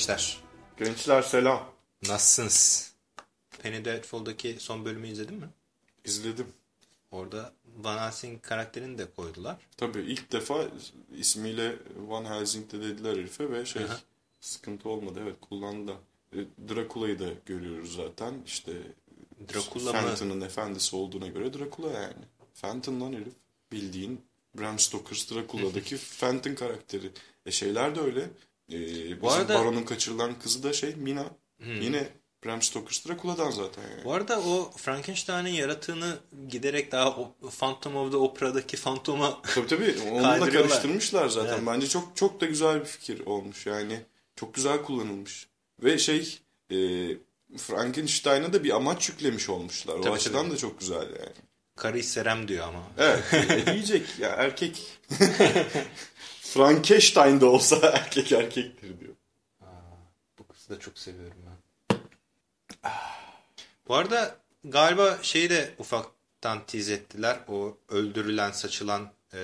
gençler. Gençler selam. Nasılsınız? Penny Dreadful'daki son bölümü izledin mi? İzledim. Orada Van Helsing karakterini de koydular. Tabii ilk defa ismiyle Van Helsing'de dediler herife ve şey Aha. sıkıntı olmadı. Evet kullandı. E, Drakula'yı da görüyoruz zaten. İşte Dracula mı? Fenton'ın efendisi olduğuna göre Dracula yani. Fenton lan herif. Bildiğin Bram Stoker's Dracula'daki Fenton karakteri. E şeyler de öyle. E, bizim arada- Hmm. baronun kaçırılan kızı da şey Mina. Yine Bram Stoker's Dracula'dan zaten yani. Bu arada o Frankenstein'in yaratığını giderek daha o Phantom of the Opera'daki Phantom'a Tabii tabii. Onunla karıştırmışlar zaten. Evet. Bence çok çok da güzel bir fikir olmuş yani. Çok güzel kullanılmış. Ve şey e, Frankenstein'a da bir amaç yüklemiş olmuşlar. O Tabii, açıdan tabii. da çok güzel yani. Karı serem diyor ama. Evet. e, diyecek ya erkek. Frankenstein de olsa erkek erkektir diyor. Bu kızı da çok seviyorum ben. Bu arada galiba şeyi de ufaktan tease ettiler. O öldürülen, saçılan e,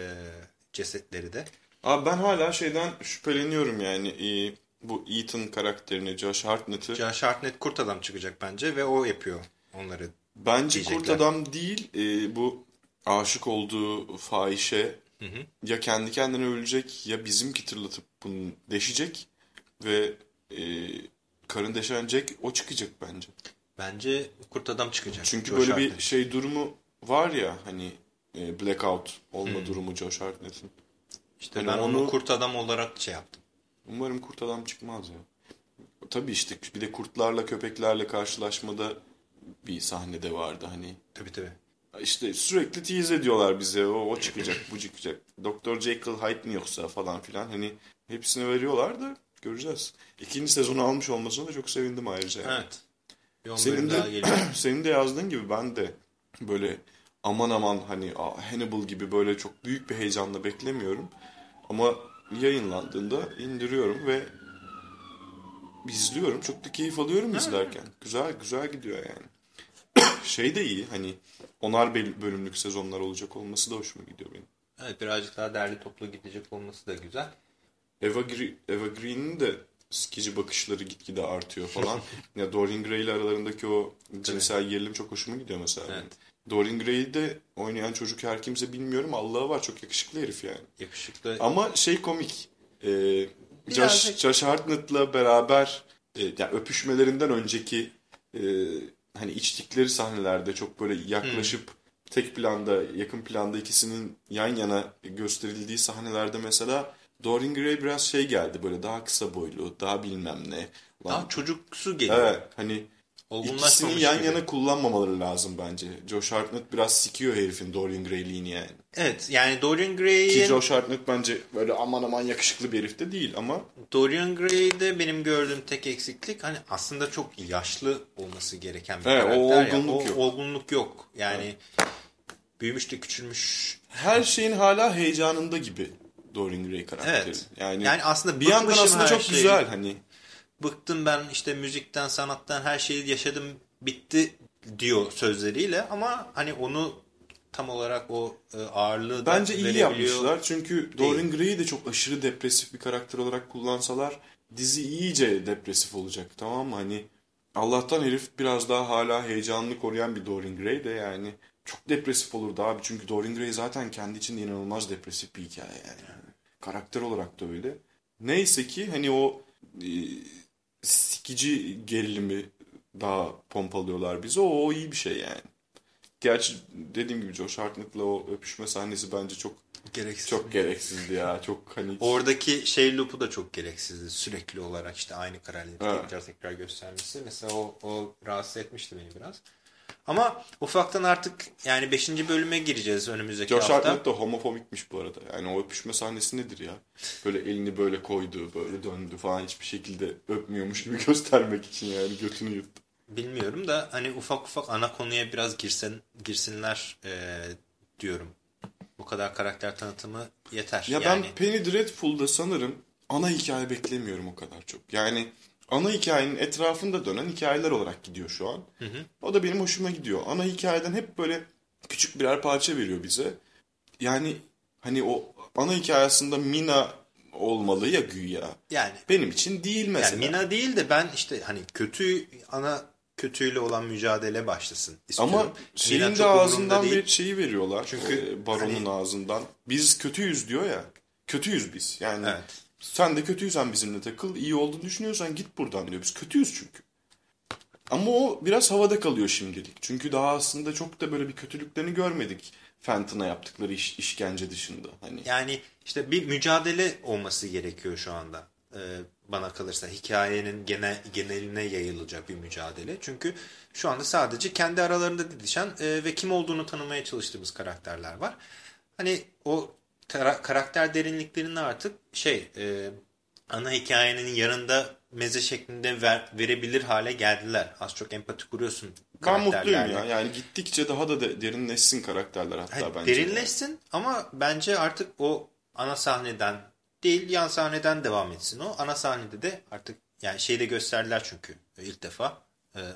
cesetleri de. Abi ben hala şeyden şüpheleniyorum yani. E, bu Ethan karakterini, Josh Hartnett'i. Josh Hartnett kurt adam çıkacak bence ve o yapıyor onları. Bence diyecekler. kurt adam değil e, bu aşık olduğu fahişe ya kendi kendine ölecek ya bizimki tırlatıp bunu deşecek ve e, karın deşen Jack o çıkacak bence. Bence kurt adam çıkacak. Çünkü Josh böyle bir Hartnett. şey durumu var ya hani e, blackout olma durumu Josh Hartnett'in. İşte hani ben onu... onu- kurt adam olarak şey yaptım. Umarım kurt adam çıkmaz ya. Tabii işte bir de kurtlarla köpeklerle karşılaşmada bir sahnede vardı hani. Tabii tabii. İşte sürekli tease ediyorlar bize. O, o çıkacak, bu çıkacak. Doktor Jekyll Hyde mi yoksa falan filan. Hani hepsini veriyorlar da göreceğiz. İkinci sezonu almış olmasına da çok sevindim ayrıca. yani. Evet. Senin de, senin de yazdığın gibi ben de böyle aman aman hani Hannibal gibi böyle çok büyük bir heyecanla beklemiyorum. Ama yayınlandığında indiriyorum ve izliyorum. Çok da keyif alıyorum izlerken. Güzel güzel gidiyor yani. Şey de iyi hani onar böl- bölümlük sezonlar olacak olması da hoşuma gidiyor benim. Evet birazcık daha derli toplu gidecek olması da güzel. Eva, Gre- Eva Green'in de sikici bakışları gitgide artıyor falan. ya Dorian Gray ile aralarındaki o cinsel gerilim çok hoşuma gidiyor mesela. Evet. Dorian Gray'i de oynayan çocuk her kimse bilmiyorum. Allah'a var çok yakışıklı herif yani. Yakışıklı. Ama şey komik. E, Josh, Josh Hartnett'la beraber e, yani öpüşmelerinden önceki e, hani içtikleri sahnelerde çok böyle yaklaşıp tek planda, yakın planda ikisinin yan yana gösterildiği sahnelerde mesela Dorian Gray biraz şey geldi böyle daha kısa boylu, daha bilmem ne. Lan, Daha çocuksu geliyor. evet hani Olgunlaşmamış ikisini yan gibi. yana kullanmamaları lazım bence. Josh Hartnett biraz sikiyor herifin Dorian Gray'liğini yani. Evet yani Dorian Ki Gray'in Josh Hartnett bence böyle aman aman yakışıklı bir herif de değil ama Dorian Gray'de benim gördüğüm tek eksiklik hani aslında çok yaşlı olması gereken bir Evet, o karakter ya. olgunluk o yok. olgunluk yok. Yani büyümüş de küçülmüş. her şeyin hala heyecanında gibi Dorian Gray karakteri. Evet. Yani, Yani aslında bir yandan aslında çok şeyi. güzel hani. Bıktım ben işte müzikten, sanattan her şeyi yaşadım bitti diyor sözleriyle ama hani onu tam olarak o e, ağırlığı da Bence iyi yapmışlar. Çünkü Dorian Gray'i de çok aşırı depresif bir karakter olarak kullansalar dizi iyice depresif olacak. Tamam mı? Hani Allah'tan herif biraz daha hala heyecanını koruyan bir Dorian Gray de yani çok depresif olurdu abi. Çünkü Dorian Gray zaten kendi içinde inanılmaz depresif bir hikaye yani. Karakter olarak da öyle. Neyse ki hani o e, sikici gerilimi daha pompalıyorlar bize. O, o iyi bir şey yani. Gerçi dediğim gibi Josh Hartnett'la o öpüşme sahnesi bence çok Gereksiz. çok gereksizdi ya. Çok hani Oradaki şey loop'u da çok gereksizdi. Sürekli olarak işte aynı kararları Evet. tekrar tekrar göstermesi. Mesela o, o rahatsız etmişti beni biraz. Ama ufaktan artık yani 5. bölüme gireceğiz önümüzdeki Josh hafta. Hartnett de homofobikmiş bu arada. Yani o öpüşme sahnesi nedir ya? Böyle elini böyle koydu, böyle döndü falan hiçbir şekilde öpmüyormuş gibi göstermek için yani götünü yuttu. Bilmiyorum da hani ufak ufak ana konuya biraz girsen, girsinler e, diyorum. Bu kadar karakter tanıtımı yeter. Ya yani, ben Penny Dreadful'da sanırım ana hikaye beklemiyorum o kadar çok. Yani ana hikayenin etrafında dönen hikayeler olarak gidiyor şu an. O da benim hoşuma gidiyor. Ana hikayeden hep böyle küçük birer parça veriyor bize. Yani hani o ana hikayesinde Mina olmalı ya güya. Yani benim için değil mesela. Yani Mina değil de ben işte hani kötü ana kötüyle olan mücadele başlasın istiyorum. Ama şeyin de ağzından değil. bir şeyi veriyorlar. Çünkü Çünkü baronun hani- ağzından. Biz kötüyüz diyor ya. Kötüyüz biz. Yani Evet. Sen de kötüysen bizimle takıl. iyi olduğunu düşünüyorsan git buradan diyor. Biz kötüyüz çünkü. Ama o biraz havada kalıyor şimdilik. Çünkü daha aslında çok da böyle bir kötülüklerini görmedik. Fenton'a yaptıkları iş, işkence dışında. Hani Yani işte bir mücadele olması gerekiyor şu anda. Ee, bana kalırsa hikayenin genel, geneline yayılacak bir mücadele. Çünkü şu anda sadece kendi aralarında didişen e, ve kim olduğunu tanımaya çalıştığımız karakterler var. Hani o karakter derinliklerini artık şey e, ana hikayenin yanında meze şeklinde ver, verebilir hale geldiler. Az çok empati kuruyorsun ben mutluyum ya. Yani gittikçe daha da de, derinleşsin karakterler hatta Hayır, bence. derinleşsin ama bence artık o ana sahneden değil yan sahneden devam etsin o. Ana sahnede de artık yani şeyde gösterdiler çünkü ilk defa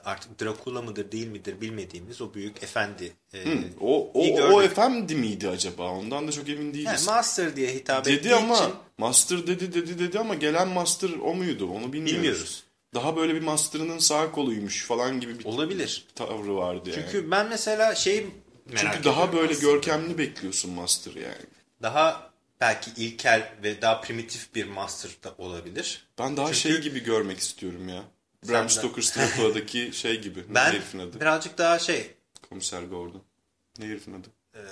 artık Dracula mıdır değil midir bilmediğimiz o büyük efendi. Hı, o, o, o efendi miydi acaba? Ondan da çok emin değiliz. yani Master diye hitap ettiği dedi ama için Master dedi dedi dedi ama gelen Master o muydu? Onu bilmiyoruz. bilmiyoruz. Daha böyle bir Master'ının sağ koluymuş falan gibi bir Olabilir. tavrı vardı yani. Çünkü ben mesela şey merak Çünkü daha böyle aslında. görkemli bekliyorsun Master yani. Daha belki ilkel ve daha primitif bir Master da olabilir. Ben daha Çünkü- şey gibi görmek istiyorum ya. Bram de. Stoker's Dracula'daki şey gibi. Ne Ben herifin adı? birazcık daha şey Komiser Gordon. Ne herifin adı? e,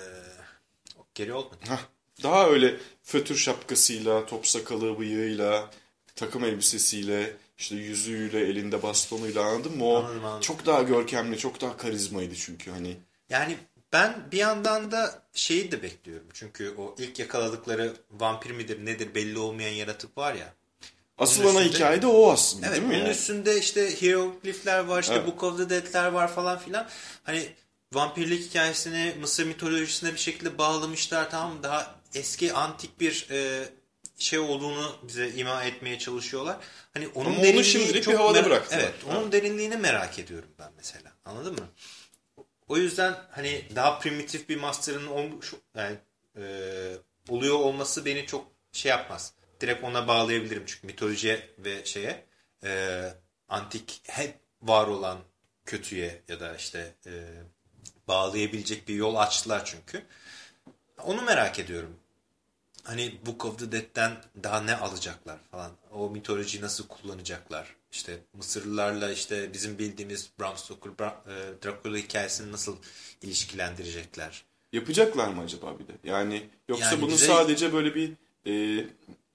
geri olmadı. Hah, daha öyle fötür şapkasıyla, top sakalı, bıyığıyla, takım elbisesiyle, işte yüzüğüyle, elinde bastonuyla anladın mı? O Anladım, anladım. çok daha görkemli, çok daha karizmaydı çünkü hani. Yani ben bir yandan da şeyi de bekliyorum. Çünkü o ilk yakaladıkları vampir midir nedir belli olmayan yaratık var ya. Asıl ana üstünde- hikaye de o aslında Evet değil mi? onun yani? üstünde işte hieroglifler var işte Evet. Book of the Dead'ler var falan filan. Hani vampirlik hikayesini Mısır mitolojisine bir şekilde bağlamışlar tamam? Daha eski antik bir e, şey olduğunu bize ima etmeye çalışıyorlar. Hani onun Ama onu şimdilik çok bir havada bıraktılar. Evet, onun derinliğini merak ediyorum ben mesela. Anladın mı? O yüzden hani daha primitif bir master'ın olmuş yani e, oluyor olması beni çok şey yapmaz. Direkt ona bağlayabilirim çünkü mitolojiye ve şeye e, antik hep var olan kötüye ya da işte e, bağlayabilecek bir yol açtılar çünkü. Onu merak ediyorum. Hani Book of the Dead'den daha ne alacaklar falan. O mitolojiyi nasıl kullanacaklar. İşte Mısırlılarla işte bizim bildiğimiz Bram Stoker, Bra- e, Dracula hikayesini nasıl ilişkilendirecekler. Yapacaklar mı acaba bir de? Yani yoksa Yani bunu bize- sadece böyle bir e,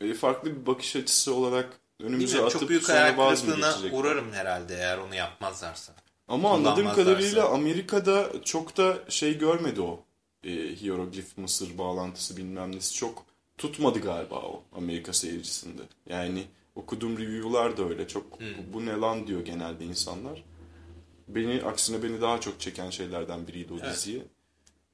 e, farklı bir bakış açısı olarak önümüze Bilmiyorum, atıp çok büyük hayal kırıklığına uğrarım herhalde eğer onu yapmazlarsa. Ama anladığım kadarıyla Amerika'da çok da şey görmedi o. E, hieroglif Mısır bağlantısı bilmem nesi çok tutmadı galiba o Amerika seyircisinde. Yani okuduğum review'lar da öyle. Çok Hmm. bu, ne lan diyor genelde insanlar. Beni aksine beni daha çok çeken şeylerden biriydi o Evet. diziye.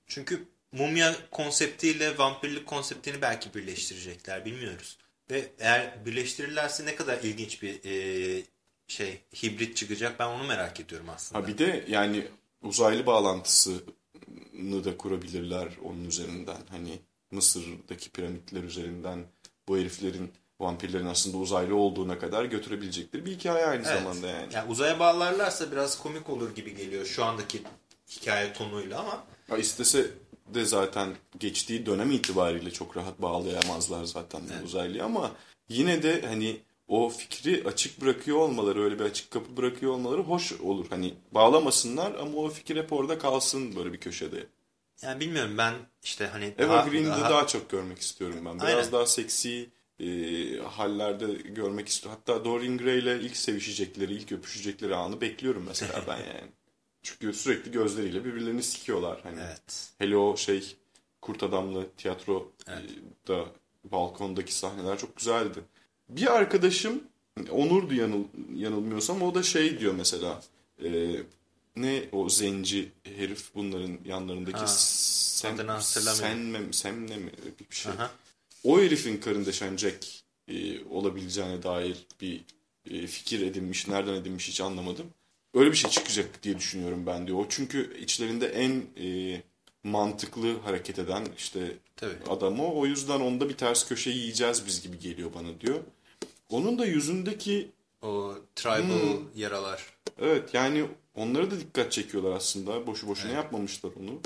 Çünkü mumya konseptiyle vampirlik konseptini belki birleştirecekler bilmiyoruz. Ve eğer birleştirirlerse ne kadar ilginç bir e, şey hibrit çıkacak ben onu merak ediyorum aslında. Ha bir de yani uzaylı bağlantısını da kurabilirler onun üzerinden. Hani Mısır'daki piramitler üzerinden bu heriflerin vampirlerin aslında uzaylı olduğuna kadar götürebilecekleri bir hikaye aynı Evet. zamanda yani. Yani uzaya bağlarlarsa biraz komik olur gibi geliyor şu andaki hikaye tonuyla ama Ha, istese de zaten geçtiği dönem itibariyle çok rahat bağlayamazlar zaten Evet. uzaylıya ama yine de hani o fikri açık bırakıyor olmaları, öyle bir açık kapı bırakıyor olmaları hoş olur. Hani bağlamasınlar ama o fikir hep orada kalsın böyle bir köşede. yani bilmiyorum ben işte hani Evergreen'de daha, daha, çok görmek istiyorum ben. Biraz Aynen. daha seksi e, hallerde görmek istiyorum. Hatta Dorian Gray ile ilk sevişecekleri, ilk öpüşecekleri anı bekliyorum mesela ben yani. Çünkü sürekli gözleriyle birbirlerini sikiyorlar. Hani Evet. hele o şey Kurt Adamlı tiyatroda balkondaki sahneler çok güzeldi. Bir arkadaşım Onur'du yanıl, yanılmıyorsam o da şey diyor mesela e, ne o zenci herif bunların yanlarındaki Ha, sen, adını hatırlamıyorum. Senme, mi, mi bir şey. Aha. O herifin karındeşen Jack e, olabileceğine dair bir e, fikir edinmiş. Nereden edinmiş hiç anlamadım. Öyle bir şey çıkacak diye düşünüyorum ben diyor. O çünkü içlerinde en e, mantıklı hareket eden işte Tabii. adam o. O yüzden onda bir ters köşe yiyeceğiz biz gibi geliyor bana diyor. Onun da yüzündeki O tribal Hmm. yaralar. evet yani onlara da dikkat çekiyorlar aslında. Boşu boşuna yapmamışlar onu.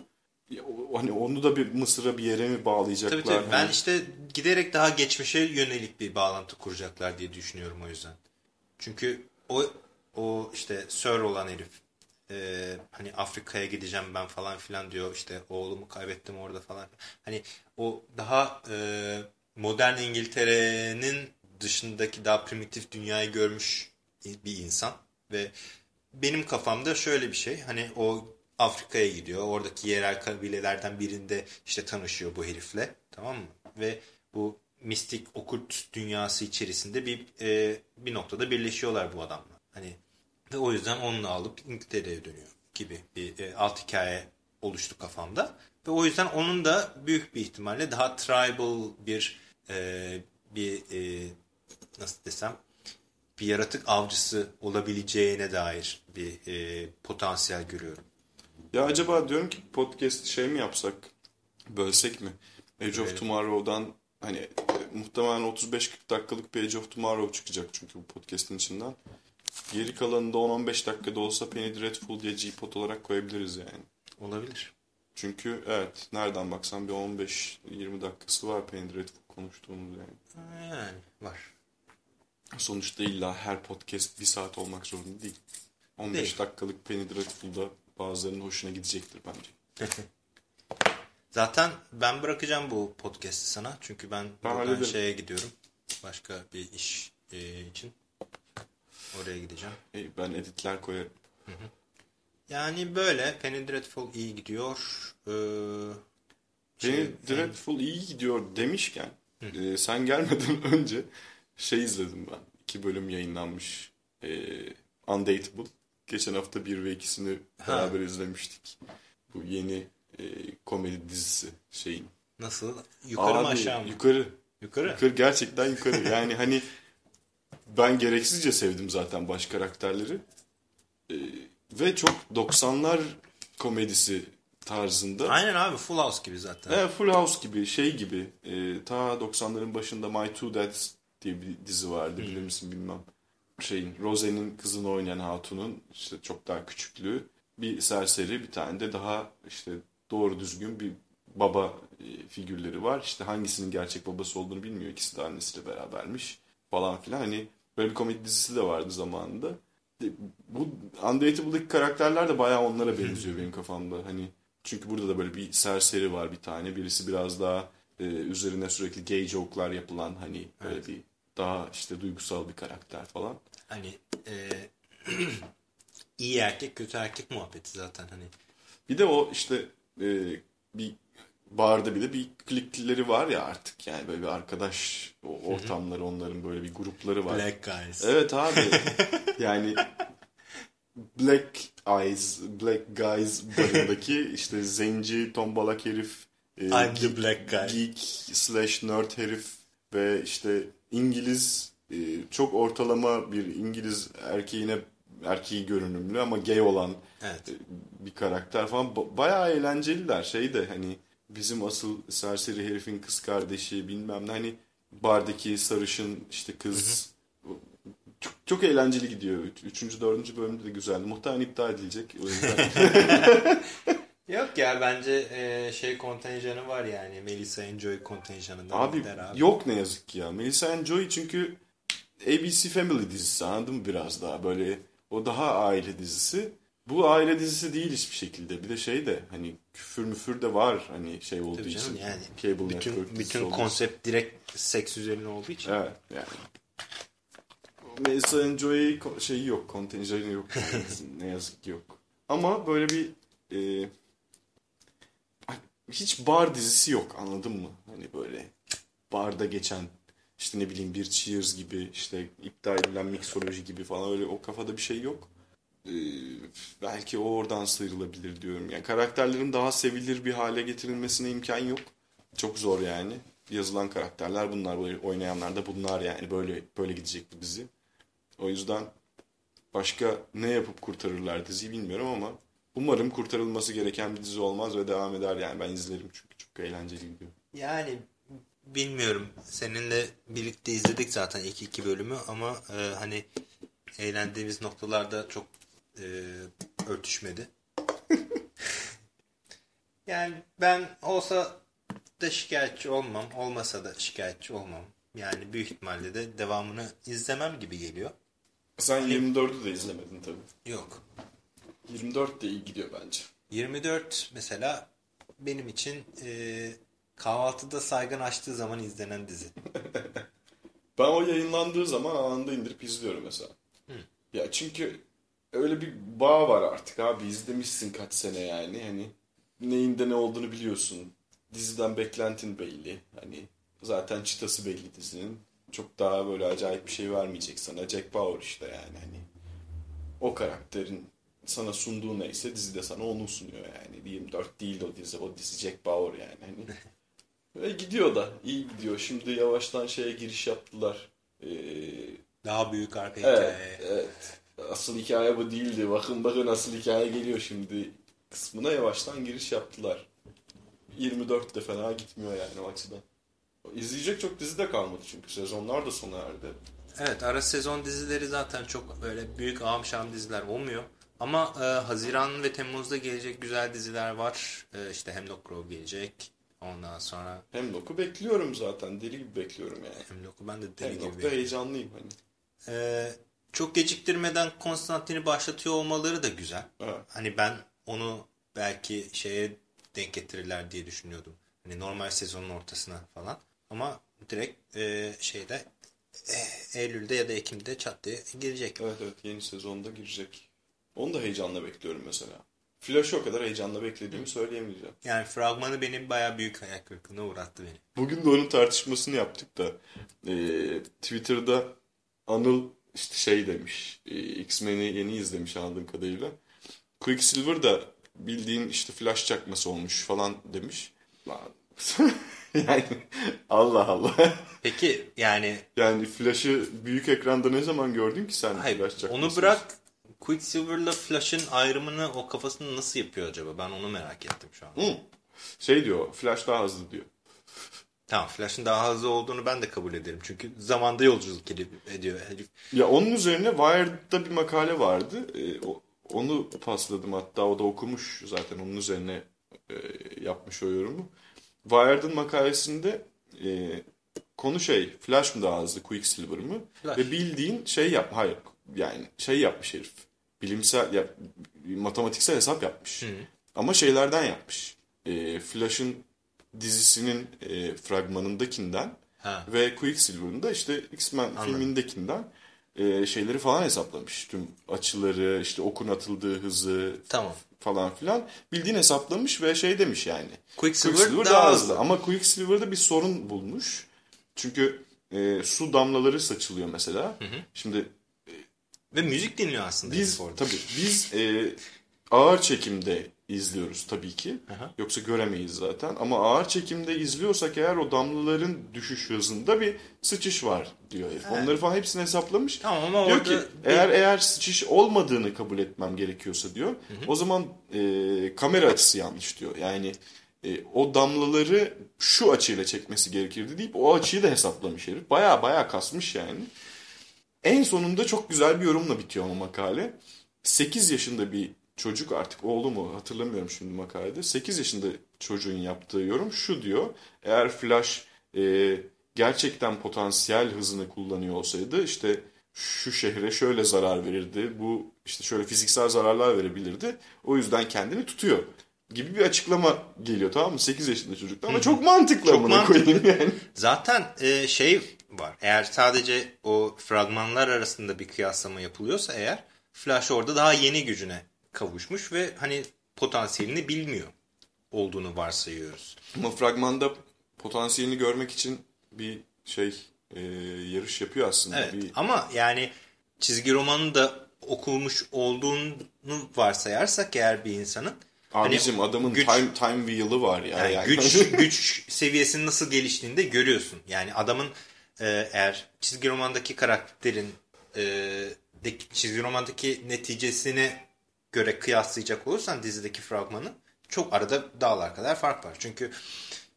Hani onu da bir Mısır'a bir yere mi bağlayacaklar? Tabii tabii. Ben Hani- işte giderek daha geçmişe yönelik bir bağlantı kuracaklar diye düşünüyorum o yüzden. Çünkü o o işte Sir olan herif e, hani Afrika'ya gideceğim ben falan filan diyor. İşte oğlumu kaybettim orada falan. Hani o daha e, modern İngiltere'nin dışındaki daha primitif dünyayı görmüş bir insan ve benim kafamda şöyle bir şey hani o Afrika'ya gidiyor oradaki yerel kabilelerden birinde işte tanışıyor bu herifle tamam mı ve bu mistik okült dünyası içerisinde bir e, bir noktada birleşiyorlar bu adamla hani o yüzden onunla alıp İngiltere'ye dönüyor gibi bir e, alt hikaye oluştu kafamda ve o yüzden onun da büyük bir ihtimalle daha tribal bir e, bir e, nasıl desem bir yaratık avcısı olabileceğine dair bir e, potansiyel görüyorum. Ya acaba diyorum ki podcast şey mi yapsak? Bölsek mi? Age of Evet. Tomorrow'dan hani e, muhtemelen 35-40 dakikalık bir Age of Tomorrow çıkacak çünkü bu podcast'in içinden. Geri kalanında 10-15 dakikada olsa Penny Dreadful diye G-Pod olarak koyabiliriz yani. Olabilir. Çünkü evet nereden baksan bir 15-20 dakikası var Penny Dreadful konuştuğumuz yani. Yani var. Sonuçta illa her podcast bir saat olmak zorunda değil. 15 Değil. dakikalık Penny Dreadful'da bazılarının hoşuna gidecektir bence. Zaten ben bırakacağım bu podcast'i sana. Çünkü ben Ben buradan şeye gidiyorum. Başka bir iş e, için. Oraya gideceğim. E, ben editler koyarım. Yani böyle Penny Dreadful iyi gidiyor. Ee, şey, Penny Dreadful iyi gidiyor demişken e, sen gelmeden önce şey izledim ben. İki bölüm yayınlanmış. E, Undateable. Geçen hafta bir ve ikisini Ha. beraber izlemiştik. Bu yeni e, komedi dizisi şeyin. Nasıl? Yukarı mı Abi, aşağı mı? Yukarı. Yukarı. Yukarı gerçekten yukarı. Yani hani ben gereksizce sevdim zaten baş karakterleri. Ee, ve çok 90'lar komedisi tarzında. Aynen abi Full House gibi zaten. Evet, Full House gibi şey gibi. Ee, ta 90'ların başında My Two Dads diye bir dizi vardı bilir misin bilmem. Şeyin Rose'nin kızını oynayan Hatun'un işte çok daha küçüklüğü bir serseri bir tane de daha işte doğru düzgün bir baba e, figürleri var. İşte hangisinin gerçek babası olduğunu bilmiyor. İkisi de annesiyle berabermiş falan filan. Hani böyle bir komedi dizisi de vardı zamanında. Bu Undateable'daki karakterler de bayağı onlara benziyor benim kafamda. Hani çünkü burada da böyle bir serseri var bir tane. Birisi biraz daha e, üzerine sürekli gay joke'lar yapılan hani böyle bir daha işte duygusal bir karakter falan. Hani e, iyi erkek kötü erkek muhabbeti zaten hani. Bir de o işte e, bir barda bile bir klikleri var ya artık yani böyle bir arkadaş ortamları onların böyle bir grupları var. Black guys. Evet abi yani Black Eyes, Black Guys barındaki işte zenci, tombalak herif, e, I'm the geek- black guy. geek slash nerd herif ve işte İngiliz e, çok ortalama bir İngiliz erkeğine erkeği görünümlü ama gay olan Evet. e, bir karakter falan Ba- bayağı eğlenceliler şey de hani bizim asıl serseri herifin kız kardeşi bilmem ne hani bardaki sarışın işte kız çok, çok eğlenceli gidiyor. Üç- Üçüncü, dördüncü bölümde de güzeldi. Muhtemelen iptal edilecek. O yüzden Yok ya bence e, şey kontenjanı var yani. Melissa Enjoy kontenjanından abi, abi. yok ne yazık ki ya. Melissa and Joey çünkü ABC Family dizisi anladın mı biraz daha böyle o daha aile dizisi. Bu aile dizisi değil hiçbir şekilde. Bir de şey de hani küfür müfür de var hani şey olduğu Tabii için. canım yani. Cable network bütün dizisi bütün için. konsept direkt seks üzerine olduğu için. Evet yani. Joey ko- şeyi yok, kontenjanı yok. ne yazık ki yok. Ama böyle bir e, hiç bar dizisi yok anladın mı? Hani böyle barda geçen işte ne bileyim bir Cheers gibi işte iptal edilen mixoloji gibi falan öyle o kafada bir şey yok. Ee, belki o oradan sıyrılabilir diyorum. Yani karakterlerin daha sevilir bir hale getirilmesine imkan yok. Çok zor yani. Yazılan karakterler bunlar, oynayanlar da bunlar yani. Böyle böyle gidecek bu dizi. O yüzden başka ne yapıp kurtarırlar diziyi bilmiyorum ama Umarım kurtarılması gereken bir dizi olmaz ve devam eder yani ben izlerim çünkü çok eğlenceli gidiyor. Yani bilmiyorum. Seninle birlikte izledik zaten ilk iki bölümü ama e, hani eğlendiğimiz noktalarda çok e, örtüşmedi. yani ben olsa da şikayetçi olmam. Olmasa da şikayetçi olmam. Yani büyük ihtimalle de devamını izlemem gibi geliyor. Sen 24'ü de izlemedin tabii. Yok. 24 de iyi gidiyor bence. 24 mesela benim için e, kahvaltıda saygın açtığı zaman izlenen dizi. Ben o yayınlandığı zaman anında indirip izliyorum mesela. Hı. Ya çünkü öyle bir bağ var artık abi izlemişsin kaç sene yani hani neyinde ne olduğunu biliyorsun. Diziden beklentin belli. Hani zaten çıtası belli dizinin. Çok daha böyle acayip bir şey vermeyecek sana. Jack Bauer işte yani hani. O karakterin sana sunduğu neyse dizide sana onu sunuyor yani. 24 değil o dizi. O dizi Jack Bauer yani. Hani. Ve gidiyor da. iyi gidiyor. Şimdi yavaştan şeye giriş yaptılar. Ee, Daha büyük arka evet, hikaye. evet. Asıl hikaye bu değildi. Bakın bakın asıl hikaye geliyor şimdi kısmına yavaştan giriş yaptılar. 24 de fena gitmiyor yani o açıdan. İzleyecek çok dizi de kalmadı çünkü sezonlar da sona erdi. Evet ara sezon dizileri zaten çok böyle büyük ağam şam diziler olmuyor. Ama e, Haziran ve Temmuz'da gelecek güzel diziler var. E, işte Hemlock Grove gelecek. Ondan sonra Hemlock'u bekliyorum zaten. Deli gibi bekliyorum yani. Hemlock'u ben de deli gibi Hemlock'ta heyecanlıyım hani. E, çok geciktirmeden Konstantin'i başlatıyor olmaları da güzel. Evet. Hani ben onu belki şeye denk getirirler diye düşünüyordum. Hani normal sezonun ortasına falan. Ama direkt e, şeyde e, Eylül'de ya da Ekim'de çat diye girecek. Evet evet yeni sezonda girecek. Onu da heyecanla bekliyorum mesela. Flash'ı o kadar heyecanla beklediğimi söyleyemeyeceğim. Yani fragmanı benim baya büyük hayal kırıklığına uğrattı beni. Bugün de onun tartışmasını yaptık da e, Twitter'da Anıl işte şey demiş e, X-Men'i yeni izlemiş anladığım kadarıyla. Quicksilver da bildiğin işte flash çakması olmuş falan demiş. Yani Allah Allah. Peki yani Yani flash'ı büyük ekranda ne zaman gördün ki sen hayır, flash çakması? onu bırak Quicksilver'la Flash'ın ayrımını o kafasını nasıl yapıyor acaba? Ben onu merak ettim şu an. Hı. Şey diyor flash daha hızlı diyor. Tamam Flash'ın daha hızlı olduğunu ben de kabul ederim. Çünkü zamanda yolculuk ediyor herif. Ya onun üzerine Wired'da bir makale vardı. Ee, onu pasladım hatta o da okumuş zaten onun üzerine e, yapmış o yorumu. Wired'ın makalesinde e, konu şey Flash mı daha hızlı Quicksilver mı? Flash. Ve bildiğin şey yap hayır yani şey yapmış herif. Bilimsel ya, matematiksel hesap yapmış. Ama şeylerden yapmış. E, Flash'ın dizisinin e, fragmanındakinden Ha. ve Quicksilver'ın da işte X-Men filmindekinden e, şeyleri falan hesaplamış. Tüm açıları, işte okun atıldığı hızı Tamam. falan filan. Bildiğin hesaplamış ve şey demiş yani. Quicksilver daha hızlı. Ama Quicksilver'da bir sorun bulmuş. Çünkü e, su damlaları saçılıyor mesela. Şimdi Ve müzik dinliyor aslında. biz tabii biz e, ağır çekimde izliyoruz tabii ki. Aha. Yoksa göremeyiz zaten. Ama ağır çekimde izliyorsak eğer o damlaların düşüş hızında bir sıçış var diyor herif. Onları falan hepsini hesaplamış. Tamam ama diyor orada ki eğer eğer sıçış olmadığını kabul etmem gerekiyorsa diyor. O zaman e, kamera açısı yanlış diyor. Yani e, o damlaları şu açıyla çekmesi gerekirdi deyip o açıyı da hesaplamış herif. Baya baya kasmış yani. En sonunda çok güzel bir yorumla bitiyor o makale. 8 yaşında bir çocuk artık oğlu mu hatırlamıyorum şimdi makalede. 8 yaşında çocuğun yaptığı yorum şu diyor. Eğer Flash e, gerçekten potansiyel hızını kullanıyor olsaydı işte şu şehre şöyle zarar verirdi. Bu işte şöyle fiziksel zararlar verebilirdi. O yüzden kendini tutuyor gibi bir açıklama geliyor tamam mı? 8 yaşında çocukta ama çok mantıklı Çok mantıklı. koyayım yani. Zaten e, şey var. Eğer sadece o fragmanlar arasında bir kıyaslama yapılıyorsa eğer Flash orada daha yeni gücüne kavuşmuş ve hani potansiyelini bilmiyor olduğunu varsayıyoruz. Ama fragmanda potansiyelini görmek için bir şey e, yarış yapıyor aslında. Evet Bir, ama yani çizgi romanı da okumuş olduğunu varsayarsak eğer bir insanın Abicim adamın güç- time, time wheel'ı var ya. Yani yani. güç güç seviyesinin nasıl geliştiğini de görüyorsun. Yani adamın e, eğer çizgi romandaki karakterin e, de, çizgi romandaki neticesine göre kıyaslayacak olursan dizideki fragmanı çok arada dağlar kadar fark var. Çünkü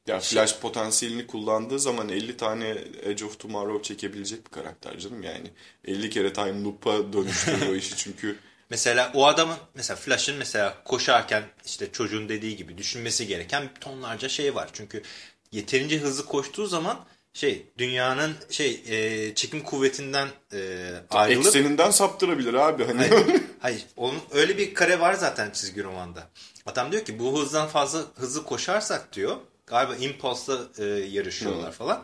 ya Flash şey, potansiyelini kullandığı zaman 50 tane Edge of Tomorrow çekebilecek bir karakter canım yani. 50 kere Time Loop'a dönüştürüyor o işi çünkü. Mesela o adamın mesela Flash'ın mesela koşarken işte çocuğun dediği gibi düşünmesi gereken tonlarca şey var. Çünkü yeterince hızlı koştuğu zaman şey dünyanın şey e, çekim kuvvetinden e, ayrılıp ekseninden saptırabilir abi hani. Hayır, hayır onun öyle bir kare var zaten çizgi romanda. Adam diyor ki bu hızdan fazla hızlı koşarsak diyor. Galiba Impulse'la e, yarışıyorlar falan.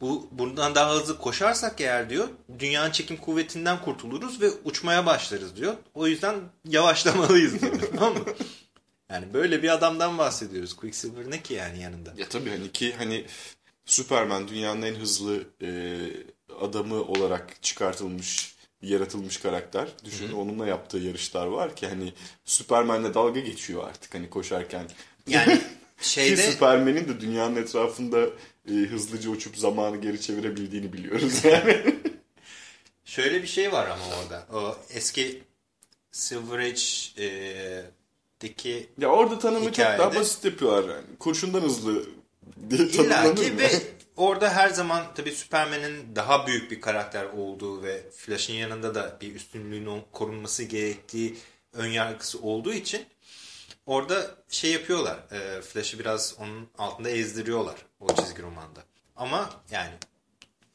Bu bundan daha hızlı koşarsak eğer diyor dünyanın çekim kuvvetinden kurtuluruz ve uçmaya başlarız diyor. O yüzden yavaşlamalıyız diyor. tamam mı? Yani böyle bir adamdan bahsediyoruz. Quicksilver ne ki yani yanında? Ya tabii hani ki hani Superman dünyanın en hızlı e, adamı olarak çıkartılmış, yaratılmış karakter. Düşün Hı-hı. onunla yaptığı yarışlar var ki hani Superman'le dalga geçiyor artık hani koşarken. Yani şeyde... ki Superman'in de dünyanın etrafında e, hızlıca uçup zamanı geri çevirebildiğini biliyoruz yani. Şöyle bir şey var ama orada. O eski Silver Age'deki Ya orada tanımı hikayede... çok daha basit yapıyorlar yani. Kurşundan hızlı diye tanımlanır ve orada her zaman tabii Superman'in daha büyük bir karakter olduğu ve Flash'ın yanında da bir üstünlüğün korunması gerektiği ön yargısı olduğu için orada şey yapıyorlar. E, Flash'ı biraz onun altında ezdiriyorlar o çizgi romanda. Ama yani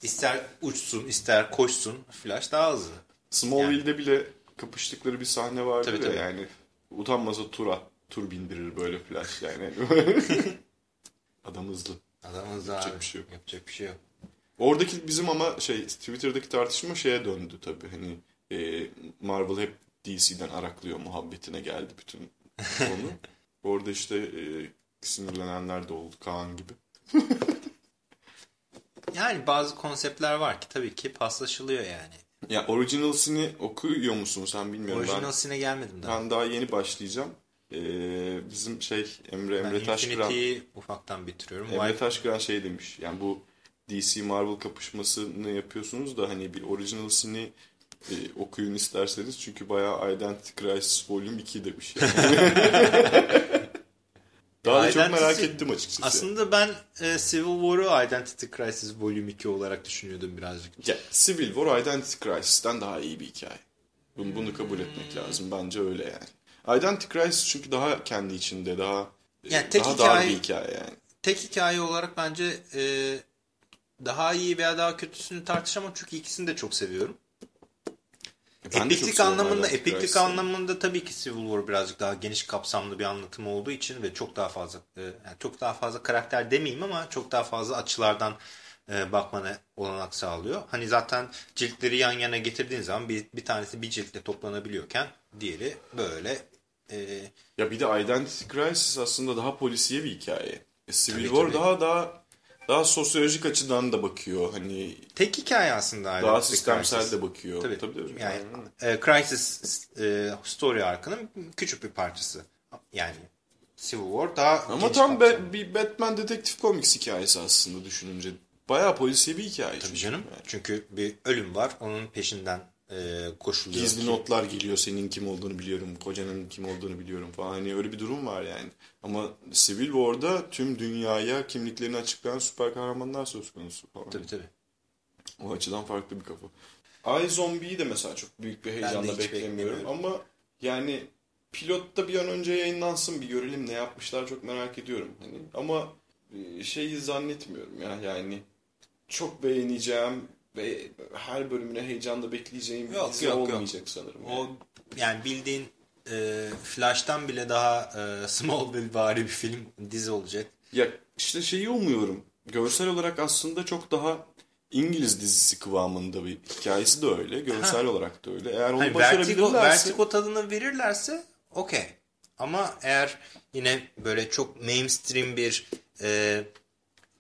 ister uçsun ister koşsun Flash daha hızlı. Smallville'de yani. bile kapıştıkları bir sahne vardı tabii, tabii. yani utanmasa tura tur bindirir böyle Flash yani. Adam hızlı. Adam hızlı Yapacak abi. bir şey yok. Yapacak bir şey yok. Oradaki bizim ama şey Twitter'daki tartışma şeye döndü tabii. Hani e, Marvel hep DC'den araklıyor muhabbetine geldi bütün konu. Orada işte e, sinirlenenler de oldu Kaan gibi. yani bazı konseptler var ki tabii ki paslaşılıyor yani. Ya Original Sin'i okuyor musun sen bilmiyorum. Original Sin'e gelmedim daha. Ben daha yeni başlayacağım. Ee, bizim şey Emre Emre ben Taşkıran ufaktan bitiriyorum. Emre Vay... Taşkıran şey demiş. Yani bu DC Marvel kapışmasını yapıyorsunuz da hani bir Original Sin'i e, okuyun isterseniz çünkü bayağı Identity Crisis Volume 2 demiş. Yani. Daha da çok merak ettim açıkçası. Aslında ben e, Civil War'u Identity Crisis Volume 2 olarak düşünüyordum birazcık. Ya, Civil War Identity Crisis'ten daha iyi bir hikaye. Bunu, bunu kabul etmek lazım. Bence öyle yani. Identity Crisis çünkü daha kendi içinde daha yani tek daha hikaye, dar bir hikaye yani. Tek hikaye olarak bence e, daha iyi veya daha kötüsünü tartışamam çünkü ikisini de çok seviyorum. E epiklik anlamında epiklik anlamında tabii ki Civil War birazcık daha geniş kapsamlı bir anlatım olduğu için ve çok daha fazla e, yani çok daha fazla karakter demeyeyim ama çok daha fazla açılardan e, bakmana olanak sağlıyor. Hani zaten ciltleri yan yana getirdiğin zaman bir, bir tanesi bir ciltle toplanabiliyorken diğeri böyle e, ya bir de Identity Crisis aslında daha polisiye bir hikaye. E, Civil tabii, War tabii. daha daha daha sosyolojik açıdan da bakıyor. Hani tek hikaye aslında. Daha sistemsel Crisis. de bakıyor. Tabii. tabii, tabii. Yani e, Crisis e, story arkının küçük bir parçası. Yani Civil War daha Ama tam be, bir Batman Detektif Comics hikayesi aslında düşününce. Bayağı polisiye bir hikaye. Tabii canım. Yani. Çünkü bir ölüm var. Onun peşinden e, koşuluyor. Gizli ki. notlar geliyor senin kim olduğunu biliyorum, kocanın kim olduğunu biliyorum falan. Hani öyle bir durum var yani. Ama Civil War'da tüm dünyaya kimliklerini açıklayan süper kahramanlar söz konusu falan. Tabii tabii. O açıdan farklı bir kafa. Ay Zombie'yi de mesela çok büyük bir heyecanla beklemiyorum ama yani pilotta bir an önce yayınlansın bir görelim ne yapmışlar çok merak ediyorum. Hani ama e, şeyi zannetmiyorum ya yani çok beğeneceğim ve her bölümüne heyecanla bekleyeceğim yok, dizi yok, olmayacak yok. sanırım. Yani. O yani bildiğin e, Flash'tan bile daha e, Smallville bari bir film dizi olacak. Ya işte şeyi umuyorum. Görsel olarak aslında çok daha İngiliz dizisi kıvamında bir hikayesi de öyle. Görsel ha. olarak da öyle. Eğer onu hani başarabilirlerse... Vertigo tadını verirlerse okey. Ama eğer yine böyle çok mainstream bir e,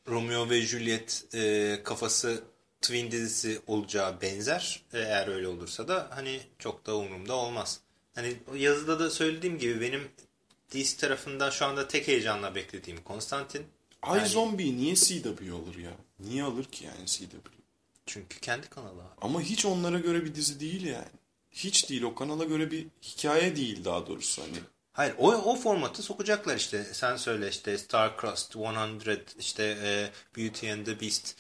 Romeo ve Juliet e, kafası Twin dizisi olacağı benzer. Eğer öyle olursa da hani çok da umurumda olmaz. Hani yazıda da söylediğim gibi benim DC tarafından şu anda tek heyecanla beklediğim Konstantin. Ay yani... Zombie niye CW olur ya? Niye alır ki yani CW? Çünkü kendi kanalı. Ama hiç onlara göre bir dizi değil yani. hiç değil. O kanala göre bir hikaye değil daha doğrusu hani. Hayır o, o formatı sokacaklar işte. Sen söyle işte Starcrossed 100 işte e, Beauty and the Beast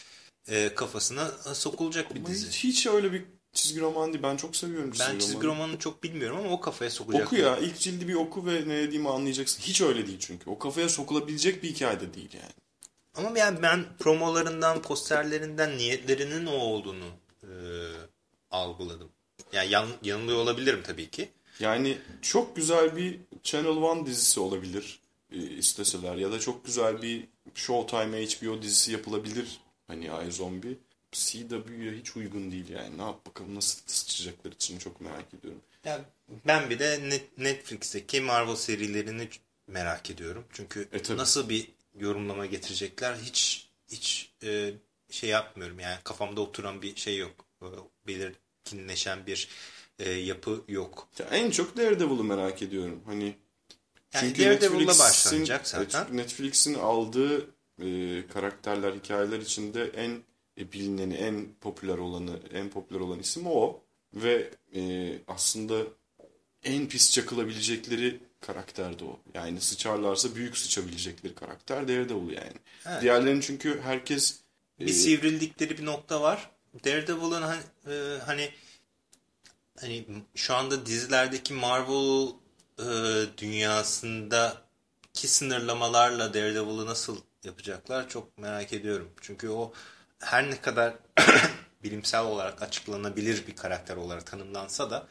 e, kafasına sokulacak bir Ama dizi. hiç, hiç öyle bir çizgi roman değil. Ben çok seviyorum çizgi Ben çizgi romanı. romanını çok bilmiyorum ama o kafaya sokacaklar. Oku ya. ilk cildi bir oku ve ne dediğimi anlayacaksın. Hiç öyle değil çünkü. O kafaya sokulabilecek bir hikaye de değil yani. Ama yani ben promolarından, posterlerinden niyetlerinin o olduğunu e, algıladım. Yani yan, yanılıyor olabilirim tabii ki. Yani çok güzel bir Channel One dizisi olabilir e, isteseler ya da çok güzel bir Showtime HBO dizisi yapılabilir. Hani iZombie. CW'ye hiç uygun değil yani. Ne yap bakalım nasıl sıçacaklar için çok merak ediyorum. Ya ben bir de Net- Netflix'teki Marvel serilerini merak ediyorum. Çünkü E, tabii. nasıl bir yorumlama getirecekler hiç hiç e, şey yapmıyorum. Yani kafamda oturan bir şey yok. E, Belirginleşen bir e, yapı yok. Ya en çok Daredevil'ı merak ediyorum. Hani Yani Daredevil'la başlanacak zaten. Netflix'in aldığı e, karakterler, hikayeler içinde en e, bilineni, en popüler olanı, en popüler olan isim o. Ve e, aslında en pis çakılabilecekleri karakter de o. Yani sıçarlarsa büyük sıçabilecekleri karakter Daredevil yani. Evet. Diğerlerini çünkü herkes bir e, sivrildikleri bir nokta var. Daredevil'ın hani, e, hani hani şu anda dizilerdeki Marvel e, dünyasındaki sınırlamalarla Daredevil'ı nasıl yapacaklar çok merak ediyorum. Çünkü o her ne kadar bilimsel olarak açıklanabilir bir karakter olarak tanımlansa da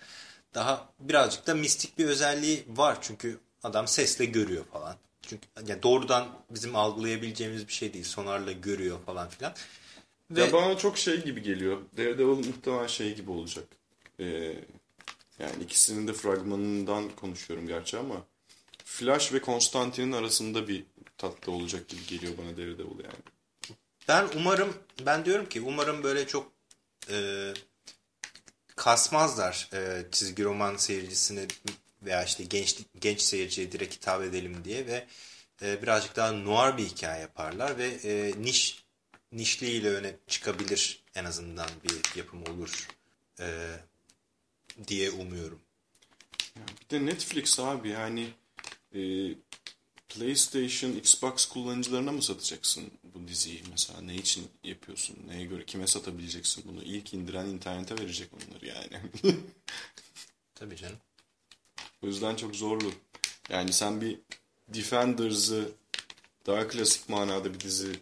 daha birazcık da mistik bir özelliği var. Çünkü adam sesle görüyor falan. Çünkü yani doğrudan bizim algılayabileceğimiz bir şey değil. Sonarla görüyor falan filan. Ve Ya bana çok şey gibi geliyor. Daredevil muhtemelen şey gibi olacak. Ee, yani ikisinin de fragmanından konuşuyorum gerçi ama Flash ve Konstantin'in arasında bir tatlı olacak gibi geliyor bana Daredevil yani. Ben umarım, ben diyorum ki umarım böyle çok e, kasmazlar e, çizgi roman seyircisini veya işte genç genç seyirciye direkt hitap edelim diye ve e, birazcık daha noir bir hikaye yaparlar ve e, niş nişliğiyle öne çıkabilir en azından bir yapım olur e, diye umuyorum. Bir de Netflix abi yani e, PlayStation, Xbox kullanıcılarına mı satacaksın bu diziyi mesela? Ne için yapıyorsun? Neye göre? Kime satabileceksin bunu? İlk indiren internete verecek onları yani. Tabii canım. O yüzden çok zorlu. Yani sen bir Defenders'ı daha klasik manada bir dizi,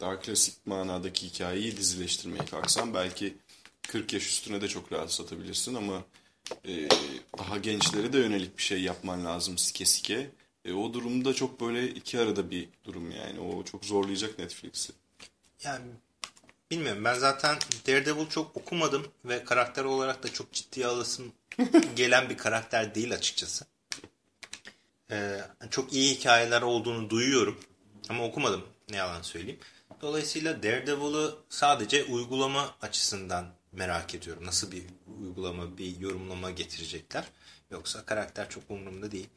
daha klasik manadaki hikayeyi dizileştirmeye kalksan belki 40 yaş üstüne de çok rahat satabilirsin ama e, daha gençlere de yönelik bir şey yapman lazım sike sike. E, o durumda çok böyle iki arada bir durum yani. O çok zorlayacak Netflix'i. Yani bilmiyorum ben zaten Daredevil çok okumadım ve karakter olarak da çok ciddiye alasım gelen bir karakter değil açıkçası. Ee, çok iyi hikayeler olduğunu duyuyorum ama okumadım ne yalan söyleyeyim. Dolayısıyla Daredevil'ı sadece uygulama açısından merak ediyorum. Nasıl bir uygulama, bir yorumlama getirecekler. Yoksa karakter çok umurumda değil.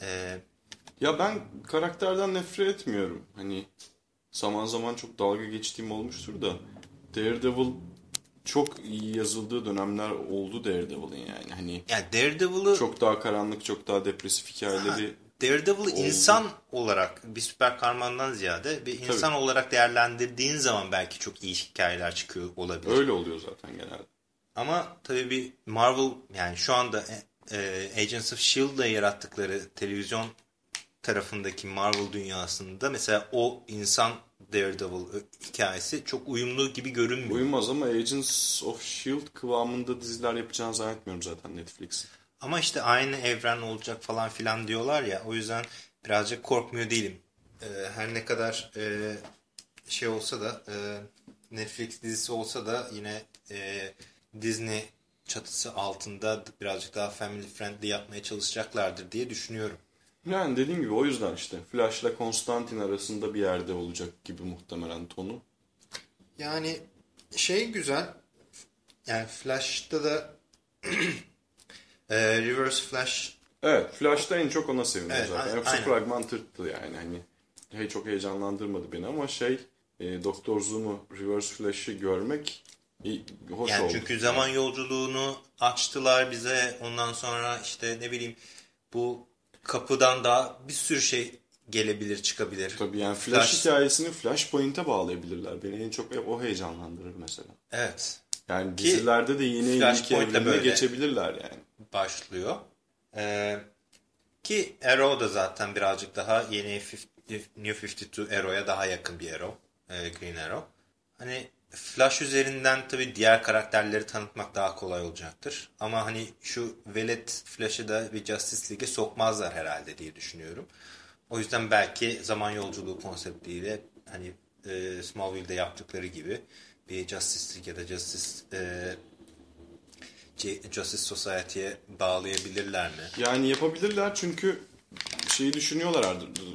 Ee, Ya ben karakterden nefret etmiyorum. Hani zaman zaman çok dalga geçtiğim olmuştur da Daredevil çok iyi yazıldığı dönemler oldu Daredevil'in yani. Hani yani Daredevil'ı çok daha karanlık, çok daha depresif hikayeleri Daredevil'ı insan olarak bir süper kahramandan ziyade bir insan olarak değerlendirdiğin zaman belki çok iyi hikayeler çıkıyor olabilir. öyle oluyor zaten genelde. Ama tabii bir Marvel yani şu anda e, Agents of S.H.I.E.L.D'la yarattıkları televizyon tarafındaki Marvel dünyasında mesela o insan Daredevil hikayesi çok uyumlu gibi görünmüyor. Uyumaz ama Agents of S.H.I.E.L.D. kıvamında diziler yapacağını zannetmiyorum zaten Netflix'in. Ama işte aynı evren olacak falan filan diyorlar ya o yüzden birazcık korkmuyor değilim. Ee, her ne kadar e, şey olsa da e, Netflix dizisi olsa da yine e, Disney çatısı altında birazcık daha family friendly yapmaya çalışacaklardır diye düşünüyorum. Yani dediğim gibi o yüzden işte Flash'la Konstantin arasında bir yerde olacak gibi muhtemelen tonu. Yani şey güzel yani Flash'ta da e, Reverse Flash Evet, Flash'ta en çok ona sevindim Evet, zaten. Yoksa fragman tırttı yani. Hani hey, çok heyecanlandırmadı beni ama şey e, Doktor Zoom'u Reverse Flash'ı görmek hoş yani oldu. Çünkü zaman yolculuğunu açtılar bize. Ondan sonra işte ne bileyim bu kapıdan da bir sürü şey gelebilir, çıkabilir. Tabii yani Flash, Flash hikayesini Flashpoint'e bağlayabilirler. Beni en çok o heyecanlandırır mesela. Evet. Yani Ki, dizilerde de yine ilk evrenine geçebilirler yani. Başlıyor. Ee, ki Arrow da zaten birazcık daha yeni New 52 Arrow'ya daha yakın bir Arrow. E, Green Arrow. Hani Flash üzerinden tabii diğer karakterleri tanıtmak daha kolay olacaktır. Ama hani şu Velet Flash'ı da bir Justice League'e sokmazlar herhalde diye düşünüyorum. O yüzden belki zaman yolculuğu konseptiyle hani e, Smallville'de yaptıkları gibi bir Justice League ya da Justice e, Justice Society'ye bağlayabilirler mi? Yani yapabilirler çünkü şeyi düşünüyorlar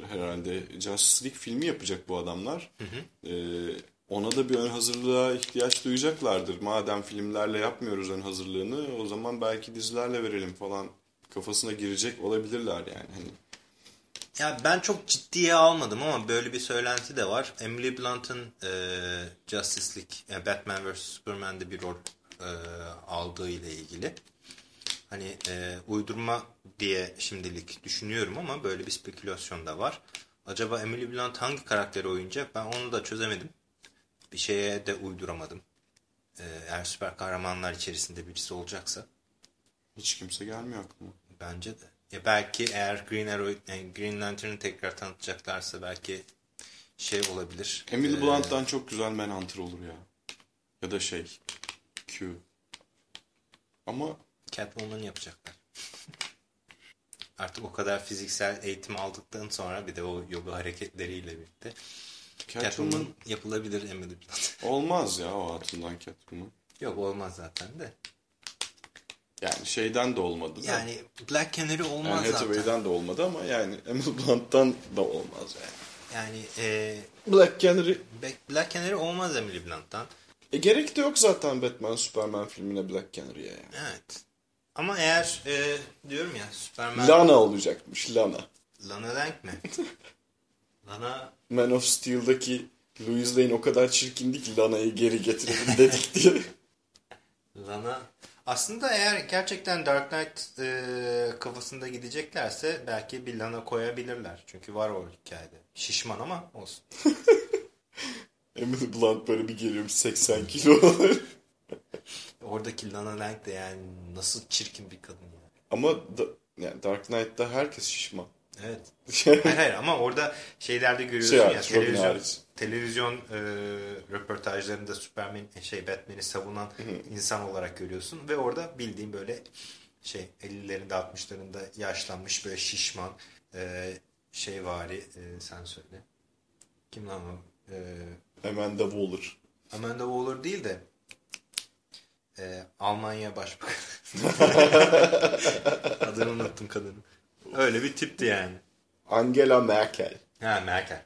herhalde. Justice League filmi yapacak bu adamlar. Hı hı. Ee, ona da bir ön hazırlığa ihtiyaç duyacaklardır. Madem filmlerle yapmıyoruz ön hazırlığını o zaman belki dizilerle verelim falan kafasına girecek olabilirler yani. Hani ya ben çok ciddiye almadım ama böyle bir söylenti de var. Emily Blunt'ın e, Justice League, yani Batman vs Superman'de bir rol e, aldığı ile ilgili. Hani e, uydurma diye şimdilik düşünüyorum ama böyle bir spekülasyon da var. Acaba Emily Blunt hangi karakteri oynayacak? Ben onu da çözemedim. Bir şeye de uyduramadım. E, eğer süper kahramanlar içerisinde birisi olacaksa. Hiç kimse gelmiyor aklıma. Bence de. Ya belki eğer Green Arrow, yani Green Lantern'ı tekrar tanıtacaklarsa belki şey olabilir. Emily ee, Blunt'tan çok güzel Manhunter olur ya. Ya da şey Q. Ama Catwoman yapacaklar. Artık o kadar fiziksel eğitim aldıktan sonra bir de o yoga hareketleriyle birlikte Catwoman, Catwoman yapılabilir Emily Blunt. Olmaz ya o hatından Catwoman. Yok olmaz zaten de. Yani şeyden de olmadı da. Yani Black Canary olmaz yani zaten. Hathaway'den de olmadı ama yani Emily Blunt'tan da olmaz yani. Yani e, Black Canary Black Canary olmaz Emily Blunt'tan. E gerek de yok zaten Batman Superman filmine Black Canary'e yani. Evet. Ama eğer e, diyorum ya Superman... Lana olacakmış Lana. Lana Lang mi? Lana... Man of Steel'daki Louis Lane o kadar çirkindi ki Lana'yı geri getirelim dedik diye. Lana... Aslında eğer gerçekten Dark Knight e, kafasında gideceklerse belki bir Lana koyabilirler. Çünkü var o hikayede. Şişman ama olsun. Emily Blunt böyle bir geliyor 80 kilo. Oradaki Lana Lang de yani nasıl çirkin bir kadın ya. Ama da, yani Dark Knight'ta herkes şişman. Evet. hayır hayır ama orada şeylerde görüyorsun şey ya televizyon, televizyon e, röportajlarında Superman şey Batman'i savunan insan olarak görüyorsun ve orada bildiğin böyle şey 50'lerinde 60'larında yaşlanmış böyle şişman e, şey vari e, sen söyle. Kim lan o? E, Amanda Waller. Amanda Waller değil de e, Almanya Başbakanı. Adını unuttum kadının. Öyle bir tipti yani. Angela Merkel. Ha Merkel.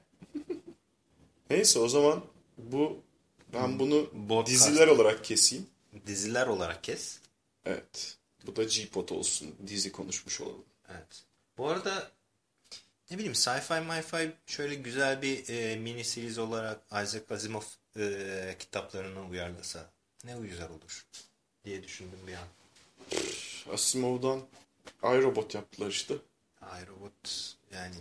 Neyse o zaman bu ben bunu Podcast. diziler olarak keseyim. Diziler olarak kes. Evet. Bu da G-Pot olsun. Dizi konuşmuş olalım. Evet. Bu arada ne bileyim sci-fi mi-fi şöyle güzel bir e, mini series olarak Isaac Asimov e, kitaplarını uyarlasa ne güzel olur diye düşündüm bir an. Asimov'dan iRobot yaptılar işte. iRobot yani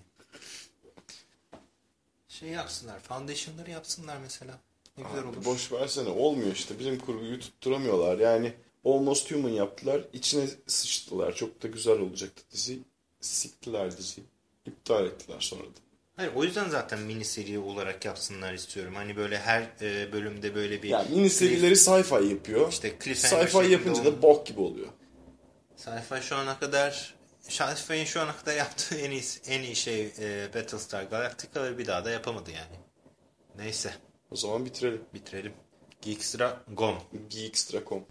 şey yapsınlar. Foundation'ları yapsınlar mesela. Ne güzel Abi olur. Boş versene olmuyor işte. Bizim kurguyu tutturamıyorlar. Yani Almost Human yaptılar. içine sıçtılar. Çok da güzel olacaktı dizi. Siktiler diziyi. İptal ettiler sonra da. Hayır o yüzden zaten mini seri olarak yapsınlar istiyorum. Hani böyle her e, bölümde böyle bir... Yani mini serileri sci-fi yapıyor. İşte Sci-fi yapınca da bok gibi oluyor. Sci-fi şu ana kadar... Sci-fi'nin şu ana kadar yaptığı en iyi, en iyi şey e, Battlestar Galactica ve bir daha da yapamadı yani. Neyse. O zaman bitirelim. Bitirelim. Geekstra.com Geekstra.com